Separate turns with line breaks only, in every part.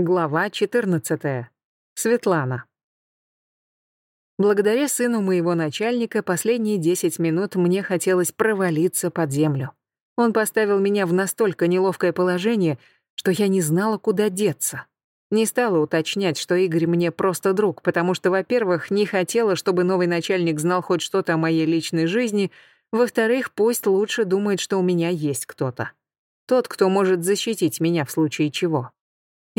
Глава 14. Светлана. Благодаря сыну моего начальника последние 10 минут мне хотелось провалиться под землю. Он поставил меня в настолько неловкое положение, что я не знала, куда деться. Не стала уточнять, что Игорь мне просто друг, потому что, во-первых, не хотела, чтобы новый начальник знал хоть что-то о моей личной жизни, во-вторых, пусть лучше думает, что у меня есть кто-то. Тот, кто может защитить меня в случае чего.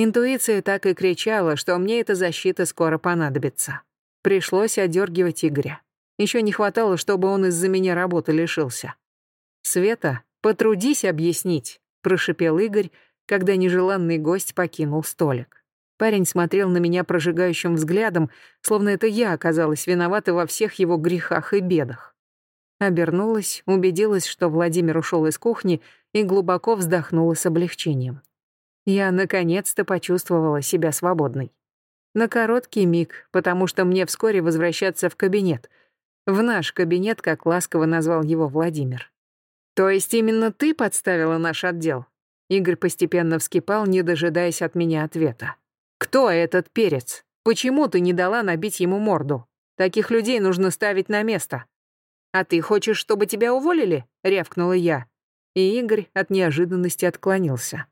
Интуиция так и кричала, что мне эта защита скоро понадобится. Пришлось одергивать Игоря. Еще не хватало, чтобы он из-за меня работы лишился. «Света, потрудись объяснить», — прошипел Игорь, когда нежеланный гость покинул столик. Парень смотрел на меня прожигающим взглядом, словно это я оказалась виновата во всех его грехах и бедах. Обернулась, убедилась, что Владимир ушел из кухни и глубоко вздохнула с облегчением. Я наконец-то почувствовала себя свободной. На короткий миг, потому что мне вскоре возвращаться в кабинет. В наш кабинет, как ласково назвал его Владимир. «То есть именно ты подставила наш отдел?» Игорь постепенно вскипал, не дожидаясь от меня ответа. «Кто этот перец? Почему ты не дала набить ему морду? Таких людей нужно ставить на место». «А ты хочешь, чтобы тебя уволили?» — рявкнула я. И Игорь от неожиданности отклонился.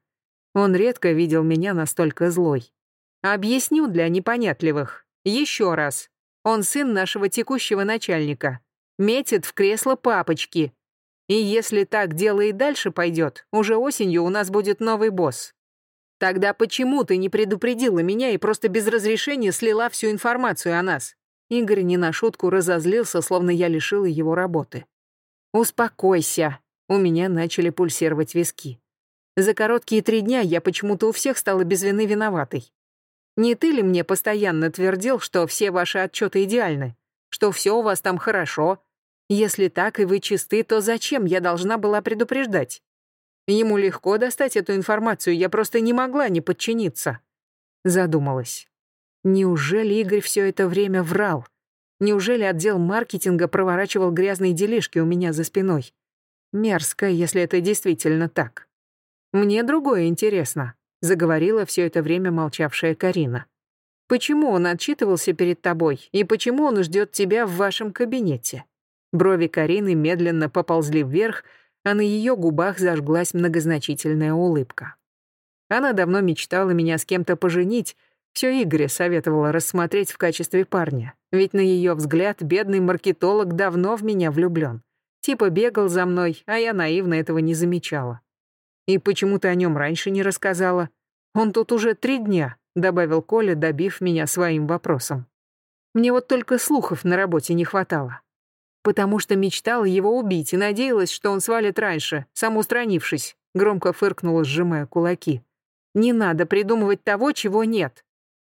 Он редко видел меня настолько злой. Объясню для непонятливых. Еще раз. Он сын нашего текущего начальника. Метит в кресло папочки. И если так дело и дальше пойдет, уже осенью у нас будет новый босс. Тогда почему ты не предупредила меня и просто без разрешения слила всю информацию о нас? Игорь не на шутку разозлился, словно я лишила его работы. Успокойся. У меня начали пульсировать виски. За короткие три дня я почему-то у всех стала без вины виноватой. Не ты ли мне постоянно твердил, что все ваши отчеты идеальны, что все у вас там хорошо? Если так и вы чисты, то зачем я должна была предупреждать? Ему легко достать эту информацию, я просто не могла не подчиниться. Задумалась. Неужели Игорь все это время врал? Неужели отдел маркетинга проворачивал грязные делишки у меня за спиной? Мерзко, если это действительно так. «Мне другое интересно», — заговорила все это время молчавшая Карина. «Почему он отчитывался перед тобой, и почему он ждет тебя в вашем кабинете?» Брови Карины медленно поползли вверх, а на ее губах зажглась многозначительная улыбка. Она давно мечтала меня с кем-то поженить, все Игоря советовала рассмотреть в качестве парня, ведь на ее взгляд бедный маркетолог давно в меня влюблен. Типа бегал за мной, а я наивно этого не замечала. И почему ты о нем раньше не рассказала? Он тут уже три дня», — добавил Коля, добив меня своим вопросом. Мне вот только слухов на работе не хватало. Потому что мечтала его убить и надеялась, что он свалит раньше, самоустранившись, громко фыркнула, сжимая кулаки. Не надо придумывать того, чего нет.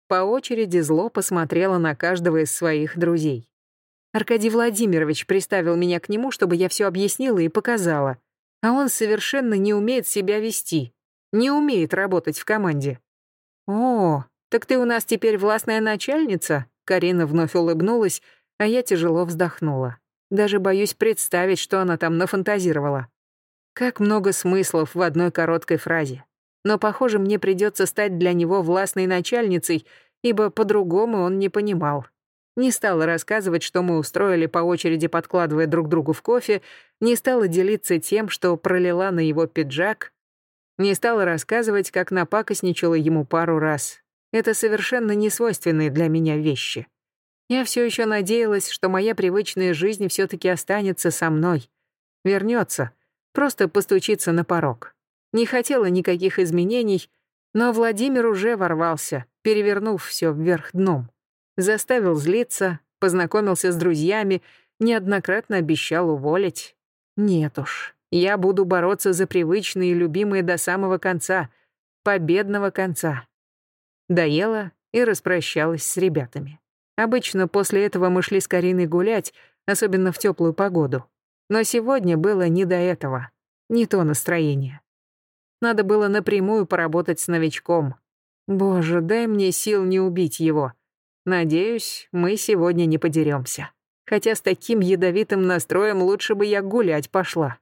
По очереди зло посмотрела на каждого из своих друзей. Аркадий Владимирович приставил меня к нему, чтобы я все объяснила и показала а он совершенно не умеет себя вести, не умеет работать в команде. «О, так ты у нас теперь властная начальница?» Карина вновь улыбнулась, а я тяжело вздохнула. Даже боюсь представить, что она там нафантазировала. Как много смыслов в одной короткой фразе. Но, похоже, мне придется стать для него властной начальницей, ибо по-другому он не понимал. Не стала рассказывать, что мы устроили по очереди, подкладывая друг другу в кофе, не стала делиться тем, что пролила на его пиджак, не стала рассказывать, как напакостничала ему пару раз. Это совершенно несвойственные для меня вещи. Я все еще надеялась, что моя привычная жизнь все-таки останется со мной. Вернется, просто постучится на порог. Не хотела никаких изменений, но Владимир уже ворвался, перевернув все вверх дном заставил злиться, познакомился с друзьями, неоднократно обещал уволить. Нет уж, я буду бороться за привычные и любимые до самого конца, победного конца. Доела и распрощалась с ребятами. Обычно после этого мы шли с Кариной гулять, особенно в теплую погоду. Но сегодня было не до этого, не то настроение. Надо было напрямую поработать с новичком. Боже, дай мне сил не убить его. Надеюсь, мы сегодня не подеремся. Хотя с таким ядовитым настроем лучше бы я гулять пошла.